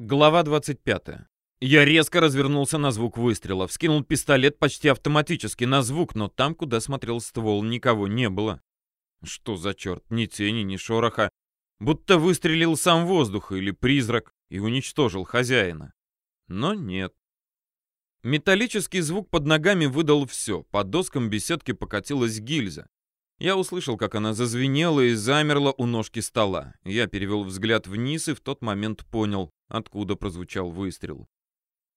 Глава 25. Я резко развернулся на звук выстрела, вскинул пистолет почти автоматически на звук, но там, куда смотрел ствол, никого не было. Что за черт, ни тени, ни шороха. Будто выстрелил сам воздух или призрак и уничтожил хозяина. Но нет. Металлический звук под ногами выдал все. По доскам беседки покатилась гильза. Я услышал, как она зазвенела и замерла у ножки стола. Я перевел взгляд вниз и в тот момент понял, откуда прозвучал выстрел.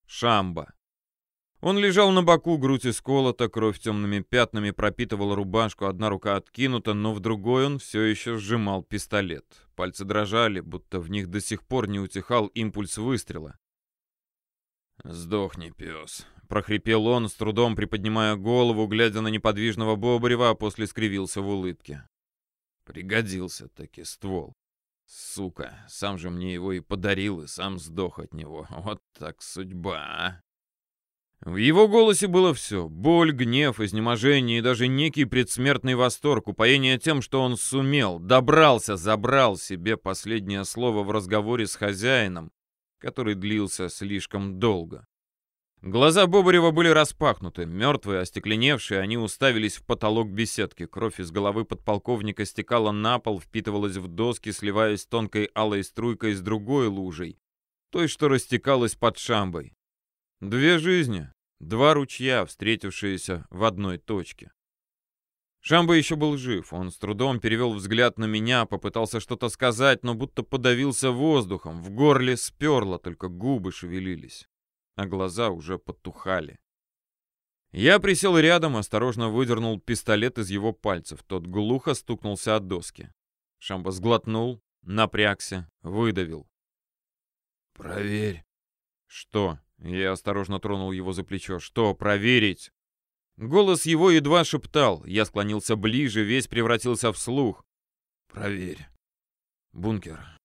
Шамба. Он лежал на боку, грудь исколота, кровь темными пятнами пропитывала рубашку, одна рука откинута, но в другой он все еще сжимал пистолет. Пальцы дрожали, будто в них до сих пор не утихал импульс выстрела. «Сдохни, пес», прохрипел он, с трудом приподнимая голову, глядя на неподвижного Бобрева, а после скривился в улыбке. Пригодился таки ствол. Сука, сам же мне его и подарил, и сам сдох от него. Вот так судьба, а. В его голосе было все. Боль, гнев, изнеможение и даже некий предсмертный восторг, упоение тем, что он сумел, добрался, забрал себе последнее слово в разговоре с хозяином, который длился слишком долго. Глаза Бобарева были распахнуты, мертвые, остекленевшие, они уставились в потолок беседки. Кровь из головы подполковника стекала на пол, впитывалась в доски, сливаясь тонкой алой струйкой с другой лужей, той, что растекалась под шамбой. Две жизни, два ручья, встретившиеся в одной точке. Шамба еще был жив. Он с трудом перевел взгляд на меня, попытался что-то сказать, но будто подавился воздухом. В горле сперло, только губы шевелились а глаза уже потухали. Я присел рядом, осторожно выдернул пистолет из его пальцев. Тот глухо стукнулся от доски. Шамба сглотнул, напрягся, выдавил. «Проверь». «Что?» Я осторожно тронул его за плечо. «Что проверить?» Голос его едва шептал. Я склонился ближе, весь превратился в слух. «Проверь. Бункер».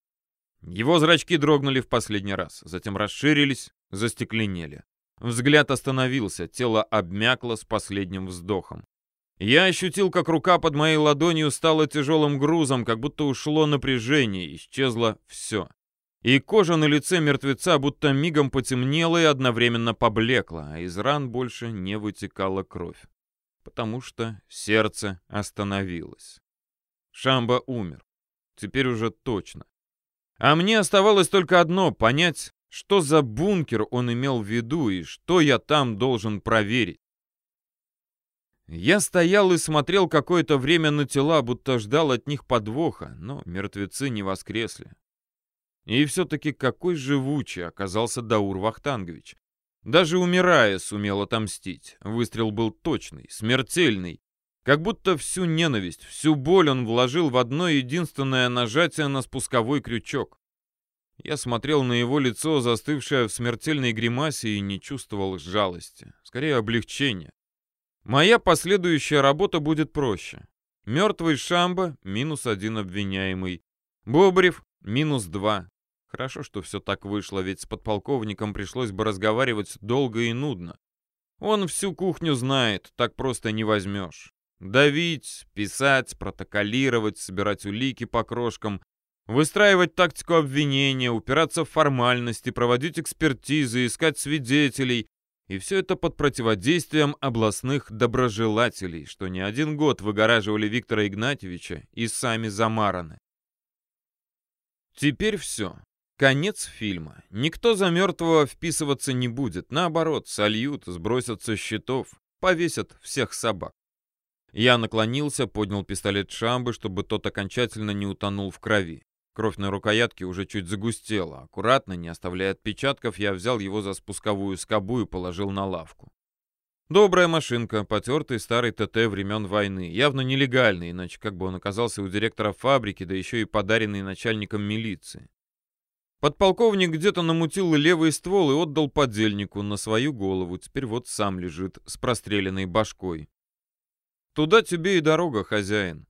Его зрачки дрогнули в последний раз, затем расширились, застекленели. Взгляд остановился, тело обмякло с последним вздохом. Я ощутил, как рука под моей ладонью стала тяжелым грузом, как будто ушло напряжение, исчезло все. И кожа на лице мертвеца будто мигом потемнела и одновременно поблекла, а из ран больше не вытекала кровь. Потому что сердце остановилось. Шамба умер. Теперь уже точно. А мне оставалось только одно — понять, что за бункер он имел в виду и что я там должен проверить? Я стоял и смотрел какое-то время на тела, будто ждал от них подвоха, но мертвецы не воскресли. И все-таки какой живучий оказался Даур Вахтангович. Даже умирая сумел отомстить. Выстрел был точный, смертельный. Как будто всю ненависть, всю боль он вложил в одно единственное нажатие на спусковой крючок. Я смотрел на его лицо, застывшее в смертельной гримасе, и не чувствовал жалости, скорее облегчения. Моя последующая работа будет проще. Мертвый Шамба — минус один обвиняемый. Бобрев — минус два. Хорошо, что все так вышло, ведь с подполковником пришлось бы разговаривать долго и нудно. Он всю кухню знает, так просто не возьмешь. Давить, писать, протоколировать, собирать улики по крошкам Выстраивать тактику обвинения, упираться в формальности, проводить экспертизы, искать свидетелей. И все это под противодействием областных доброжелателей, что не один год выгораживали Виктора Игнатьевича и сами замараны. Теперь все. Конец фильма. Никто за мертвого вписываться не будет. Наоборот, сольют, сбросят со счетов, повесят всех собак. Я наклонился, поднял пистолет Шамбы, чтобы тот окончательно не утонул в крови. Кровь на рукоятке уже чуть загустела. Аккуратно, не оставляя отпечатков, я взял его за спусковую скобу и положил на лавку. Добрая машинка, потертый старый ТТ времен войны. Явно нелегальный, иначе как бы он оказался у директора фабрики, да еще и подаренный начальником милиции. Подполковник где-то намутил левый ствол и отдал подельнику на свою голову. Теперь вот сам лежит с простреленной башкой. Туда тебе и дорога, хозяин.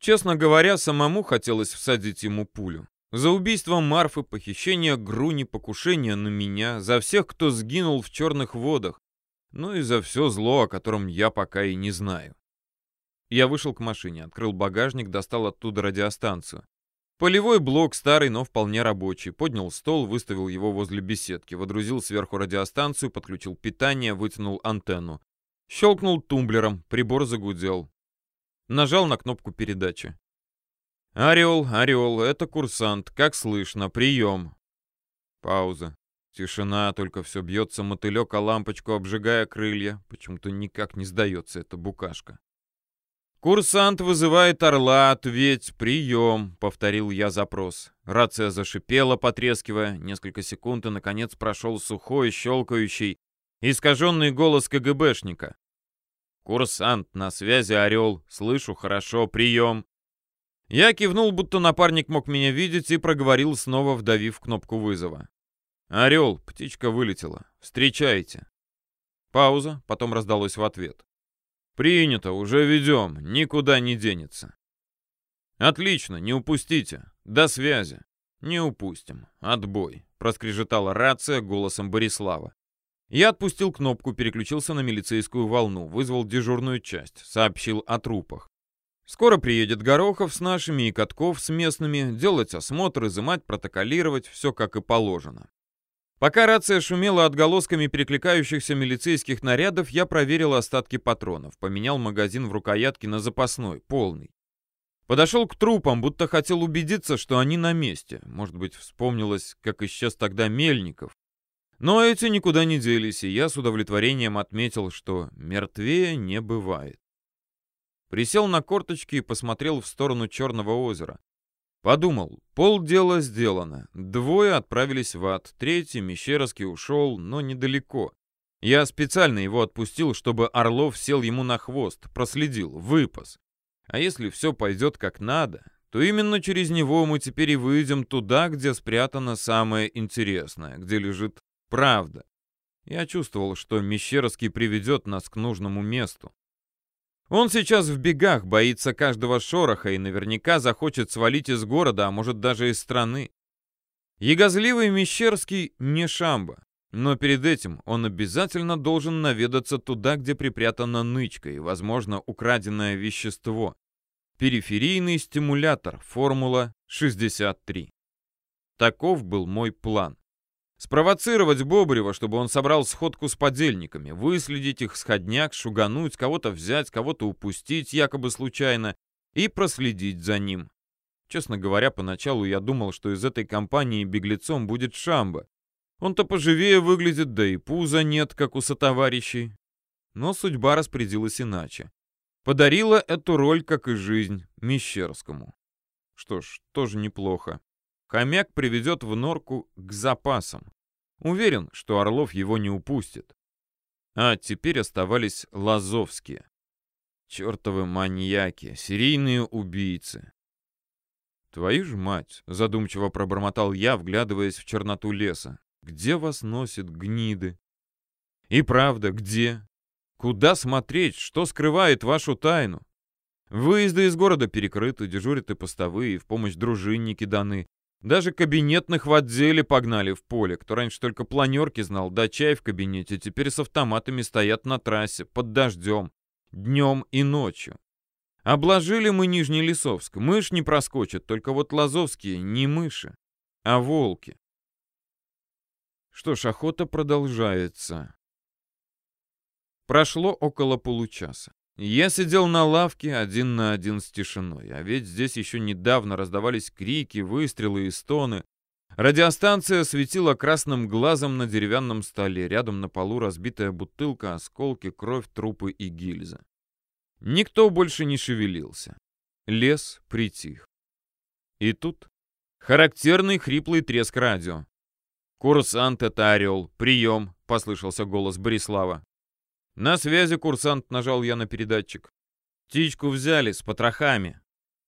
Честно говоря, самому хотелось всадить ему пулю. За убийство Марфы, похищение Груни, покушение на меня, за всех, кто сгинул в черных водах, ну и за все зло, о котором я пока и не знаю. Я вышел к машине, открыл багажник, достал оттуда радиостанцию. Полевой блок, старый, но вполне рабочий. Поднял стол, выставил его возле беседки, водрузил сверху радиостанцию, подключил питание, вытянул антенну. Щелкнул тумблером, прибор загудел. Нажал на кнопку передачи. «Орел, Орел, это курсант. Как слышно? Прием!» Пауза. Тишина, только все бьется мотылек, а лампочку обжигая крылья. Почему-то никак не сдается эта букашка. «Курсант вызывает орла, ответь, прием», — повторил я запрос. Рация зашипела, потрескивая. Несколько секунд, и, наконец, прошел сухой, щелкающий, искаженный голос КГБшника. «Курсант, на связи Орел. Слышу хорошо, прием». Я кивнул, будто напарник мог меня видеть, и проговорил, снова вдавив кнопку вызова. «Орел, птичка вылетела. Встречайте». Пауза, потом раздалось в ответ. «Принято, уже ведем, никуда не денется». «Отлично, не упустите. До связи». «Не упустим. Отбой», — проскрежетала рация голосом Борислава. Я отпустил кнопку, переключился на милицейскую волну, вызвал дежурную часть, сообщил о трупах. Скоро приедет Горохов с нашими и Катков с местными, делать осмотр, изымать, протоколировать, все как и положено. Пока рация шумела отголосками перекликающихся милицейских нарядов, я проверил остатки патронов, поменял магазин в рукоятке на запасной, полный. Подошел к трупам, будто хотел убедиться, что они на месте. Может быть, вспомнилось, как исчез тогда Мельников. Но эти никуда не делись, и я с удовлетворением отметил, что мертвее не бывает. Присел на корточки и посмотрел в сторону Черного озера. Подумал, полдела сделано. Двое отправились в ад, третий, Мещеровский, ушел, но недалеко. Я специально его отпустил, чтобы Орлов сел ему на хвост, проследил, выпас. А если все пойдет как надо, то именно через него мы теперь и выйдем туда, где спрятано самое интересное, где лежит правда. Я чувствовал, что Мещеровский приведет нас к нужному месту. Он сейчас в бегах, боится каждого шороха и наверняка захочет свалить из города, а может даже из страны. Ягозливый Мещерский не Шамба, но перед этим он обязательно должен наведаться туда, где припрятана нычка и, возможно, украденное вещество. Периферийный стимулятор, формула 63. Таков был мой план. Спровоцировать Бобрева, чтобы он собрал сходку с подельниками, выследить их сходняк, шугануть, кого-то взять, кого-то упустить, якобы случайно, и проследить за ним. Честно говоря, поначалу я думал, что из этой компании беглецом будет Шамба. Он-то поживее выглядит, да и пуза нет, как у сотоварищей. Но судьба распорядилась иначе. Подарила эту роль, как и жизнь, Мещерскому. Что ж, тоже неплохо. Хомяк приведет в норку к запасам. Уверен, что Орлов его не упустит. А теперь оставались лазовские. Чертовы маньяки, серийные убийцы. «Твою ж мать!» — задумчиво пробормотал я, вглядываясь в черноту леса. «Где вас носят гниды?» «И правда, где? Куда смотреть? Что скрывает вашу тайну?» Выезды из города перекрыты, дежурят и постовые, в помощь дружинники даны. Даже кабинетных в отделе погнали в поле. Кто раньше только планерки знал, да чай в кабинете, теперь с автоматами стоят на трассе, под дождем, днем и ночью. Обложили мы Нижний Лесовск. Мышь не проскочит, только вот лазовские не мыши, а волки. Что ж, охота продолжается. Прошло около получаса. Я сидел на лавке один на один с тишиной, а ведь здесь еще недавно раздавались крики, выстрелы и стоны. Радиостанция светила красным глазом на деревянном столе, рядом на полу разбитая бутылка, осколки, кровь, трупы и гильзы. Никто больше не шевелился. Лес притих. И тут характерный хриплый треск радио. «Курсант — это орел. Прием!» — послышался голос Борислава. «На связи, курсант», — нажал я на передатчик. «Птичку взяли с потрохами.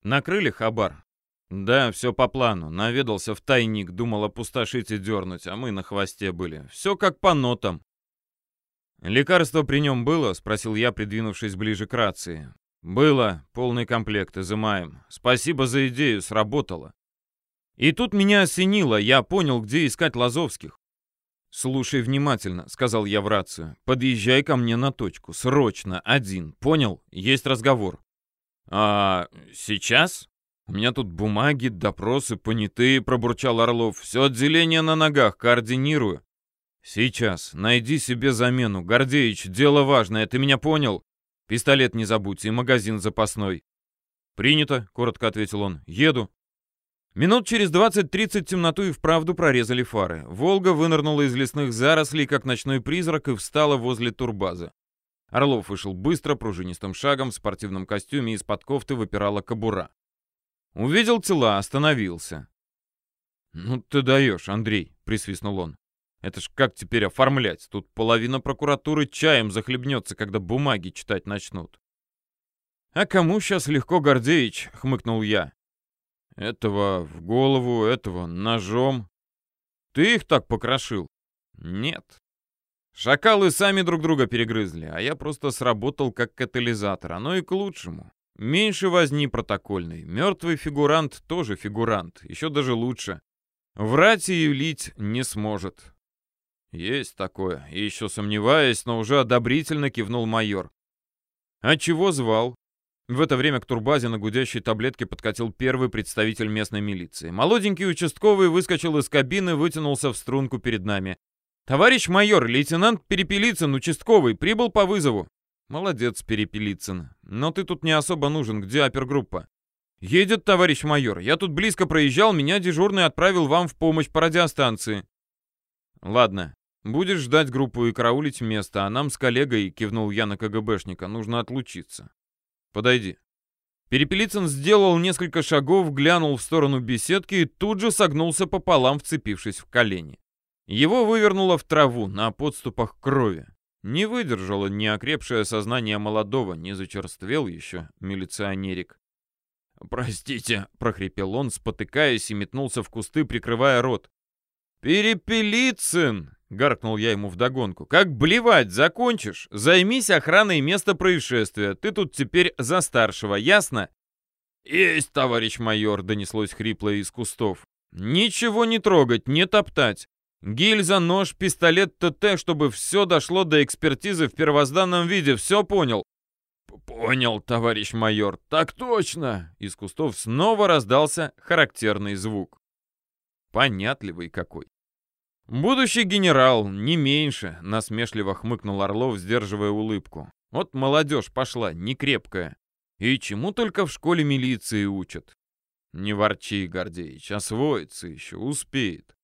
Накрыли хабар?» «Да, все по плану. Наведался в тайник, думал опустошить и дернуть, а мы на хвосте были. Все как по нотам». «Лекарство при нем было?» — спросил я, придвинувшись ближе к рации. «Было. Полный комплект. Изымаем. Спасибо за идею. Сработало». И тут меня осенило. Я понял, где искать Лазовских. «Слушай внимательно», — сказал я в рацию. «Подъезжай ко мне на точку. Срочно. Один. Понял? Есть разговор». «А сейчас?» У меня тут бумаги, допросы, понятые, пробурчал Орлов. Все отделение на ногах, координирую. Сейчас, найди себе замену. Гордеич, дело важное, ты меня понял? Пистолет не забудь и магазин запасной. Принято, коротко ответил он. Еду. Минут через 20-30 темноту и вправду прорезали фары. «Волга» вынырнула из лесных зарослей, как ночной призрак, и встала возле турбаза. Орлов вышел быстро, пружинистым шагом, в спортивном костюме, из-под кофты выпирала кобура. Увидел тела, остановился. «Ну ты даешь, Андрей», — присвистнул он. «Это ж как теперь оформлять? Тут половина прокуратуры чаем захлебнется, когда бумаги читать начнут». «А кому сейчас легко, Гордеич?» — хмыкнул я. «Этого в голову, этого ножом. Ты их так покрошил?» «Нет. Шакалы сами друг друга перегрызли, а я просто сработал как катализатор. Оно и к лучшему. Меньше возни протокольной. Мертвый фигурант тоже фигурант. Еще даже лучше. Врать и юлить не сможет. Есть такое. Еще сомневаясь, но уже одобрительно кивнул майор. А чего звал? В это время к турбазе на гудящей таблетке подкатил первый представитель местной милиции. Молоденький участковый выскочил из кабины, вытянулся в струнку перед нами. «Товарищ майор, лейтенант Перепелицын, участковый, прибыл по вызову». «Молодец, Перепелицын. Но ты тут не особо нужен. Где опергруппа?» «Едет, товарищ майор. Я тут близко проезжал, меня дежурный отправил вам в помощь по радиостанции». «Ладно. Будешь ждать группу и караулить место, а нам с коллегой, кивнул я на КГБшника, нужно отлучиться. Подойди». Перепелицын сделал несколько шагов, глянул в сторону беседки и тут же согнулся пополам, вцепившись в колени. Его вывернуло в траву на подступах крови. Не выдержало неокрепшее сознание молодого, не зачерствел еще милиционерик. «Простите», — прохрипел он, спотыкаясь и метнулся в кусты, прикрывая рот. «Перепелицын!» — гаркнул я ему вдогонку. «Как блевать закончишь? Займись охраной места происшествия. Ты тут теперь за старшего, ясно?» «Есть, товарищ майор!» — донеслось хрипло из кустов. «Ничего не трогать, не топтать. Гильза, нож, пистолет ТТ, чтобы все дошло до экспертизы в первозданном виде. Все понял?» «Понял, товарищ майор. Так точно!» Из кустов снова раздался характерный звук. Понятливый какой. «Будущий генерал, не меньше», — насмешливо хмыкнул Орлов, сдерживая улыбку. «Вот молодежь пошла, не крепкая. И чему только в школе милиции учат?» «Не ворчи, Гордеич, освоится еще, успеет».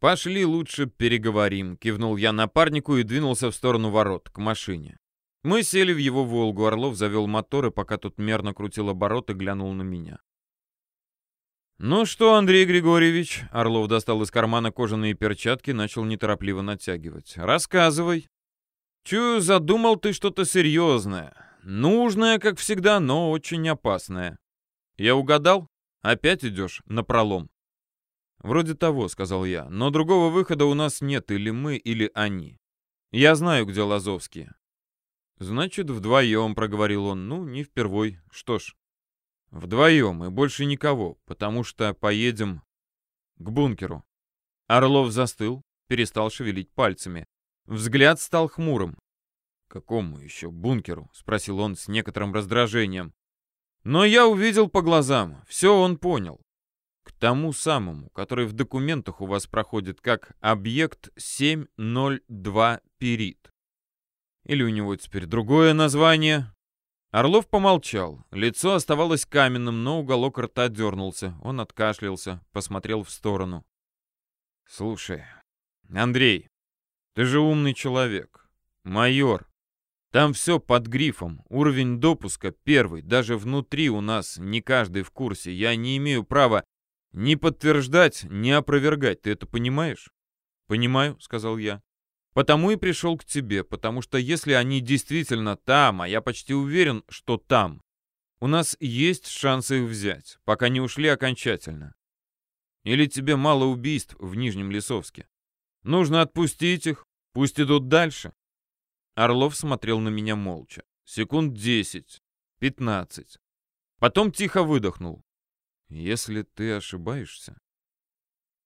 «Пошли лучше переговорим», — кивнул я напарнику и двинулся в сторону ворот, к машине. Мы сели в его «Волгу», Орлов завел мотор и пока тут мерно крутил обороты, глянул на меня. «Ну что, Андрей Григорьевич?» — Орлов достал из кармана кожаные перчатки, начал неторопливо натягивать. «Рассказывай». «Чую, задумал ты что-то серьезное. Нужное, как всегда, но очень опасное. Я угадал? Опять идешь на пролом?» «Вроде того», — сказал я, — «но другого выхода у нас нет, или мы, или они. Я знаю, где Лазовские». «Значит, вдвоем», — проговорил он, — «ну, не впервой. Что ж, вдвоем и больше никого, потому что поедем к бункеру». Орлов застыл, перестал шевелить пальцами. Взгляд стал хмурым. «Какому еще бункеру?» — спросил он с некоторым раздражением. Но я увидел по глазам, все он понял. К тому самому, который в документах у вас проходит как объект 702 Перит. Или у него теперь другое название? Орлов помолчал. Лицо оставалось каменным, но уголок рта дернулся. Он откашлялся, посмотрел в сторону. «Слушай, Андрей, ты же умный человек. Майор. Там все под грифом. Уровень допуска первый. Даже внутри у нас не каждый в курсе. Я не имею права не подтверждать, не опровергать, ты это понимаешь? Понимаю, сказал я. Потому и пришел к тебе, потому что если они действительно там, а я почти уверен, что там, у нас есть шансы их взять, пока не ушли окончательно. Или тебе мало убийств в Нижнем Лесовске? Нужно отпустить их, пусть идут дальше. Орлов смотрел на меня молча. Секунд десять, пятнадцать. Потом тихо выдохнул. Если ты ошибаешься,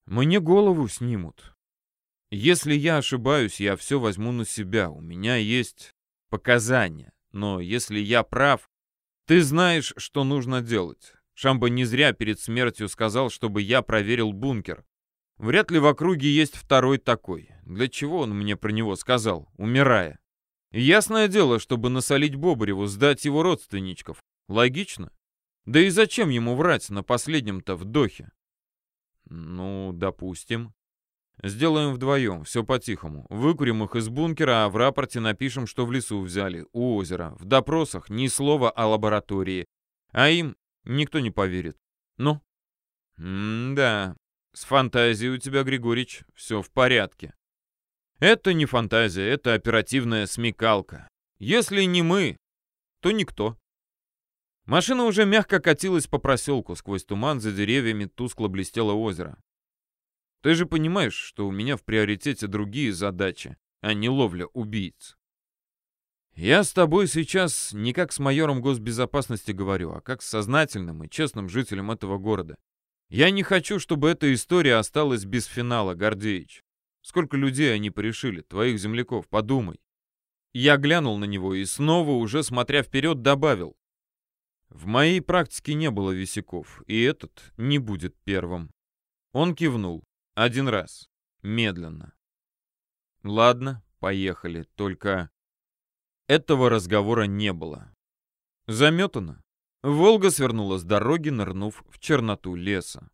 мне голову снимут. Если я ошибаюсь, я все возьму на себя. У меня есть показания. Но если я прав, ты знаешь, что нужно делать. Шамба не зря перед смертью сказал, чтобы я проверил бункер. Вряд ли в округе есть второй такой. Для чего он мне про него сказал, умирая? Ясное дело, чтобы насолить Бобареву, сдать его родственничков. Логично. Да и зачем ему врать на последнем-то вдохе? Ну, допустим. Сделаем вдвоем, все по-тихому. Выкурим их из бункера, а в рапорте напишем, что в лесу взяли, у озера. В допросах ни слова о лаборатории. А им никто не поверит. Ну? М-да. С фантазией у тебя, Григорич, все в порядке. Это не фантазия, это оперативная смекалка. Если не мы, то никто. Машина уже мягко катилась по проселку, сквозь туман за деревьями тускло блестело озеро. Ты же понимаешь, что у меня в приоритете другие задачи, а не ловля убийц. Я с тобой сейчас не как с майором госбезопасности говорю, а как с сознательным и честным жителем этого города. Я не хочу, чтобы эта история осталась без финала, Гордеич. Сколько людей они порешили, твоих земляков, подумай. Я глянул на него и снова, уже смотря вперед, добавил. В моей практике не было висяков, и этот не будет первым. Он кивнул. Один раз. Медленно. Ладно, поехали. Только этого разговора не было. Заметано. Волга свернула с дороги, нырнув в черноту леса.